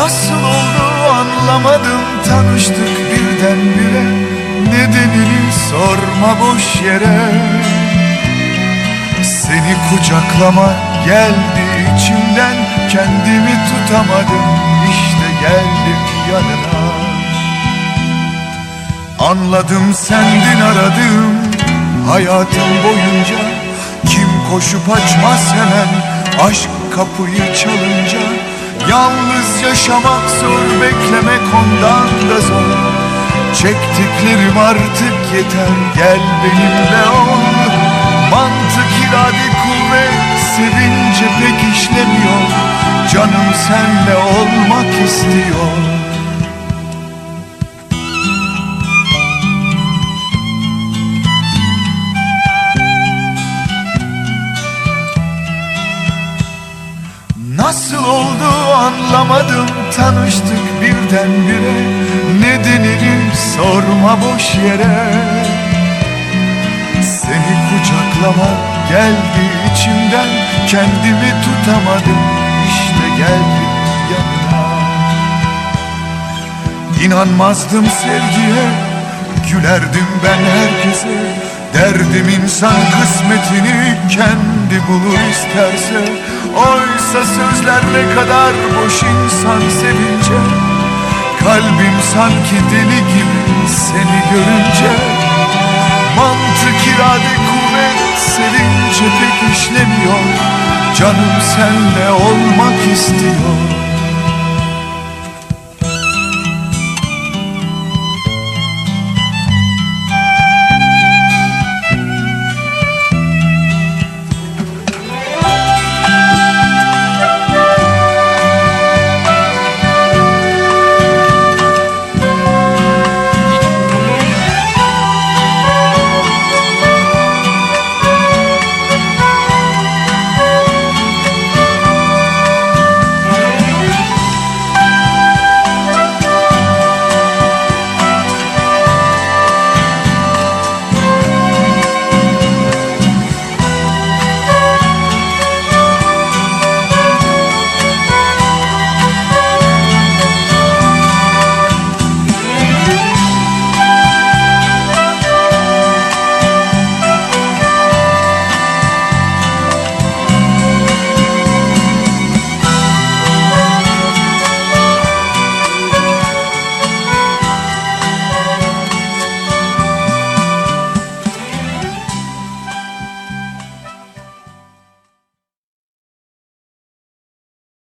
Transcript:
Nasıl oldu anlamadım. Tanıştık birdenbire. Nedenini sorma boş yere. Seni kucaklama geldi içimden. Kendimi tutamadım. İşte geldim yanına. Anladım sendin aradım hayatım boyunca. Kim koşup açmaz hemen aşk kapıyı çalınca Yalnız yaşamak zor beklemek ondan da zor. Çektiklerim artık yeter gel benimle ol. Mantık irade kuvvet sevince pek işlemiyor. Canım senle olmak istiyor. Nasıl oldu anlamadım tanıştık birdenbire. Nedenini sorma boş yere. Seni kucaklama geldi içimden Kendimi tutamadım işte geldim yanına. İnanmazdım sevgiye gülerdim ben herkese Derdim insan kısmetini kendi bulur isterse Oysa sözler ne kadar boş insan sevince Kalbim sanki deli gibi seni görünce Mantık irade kuvvet sevince pek işlemiyor Canım senle olmak istiyor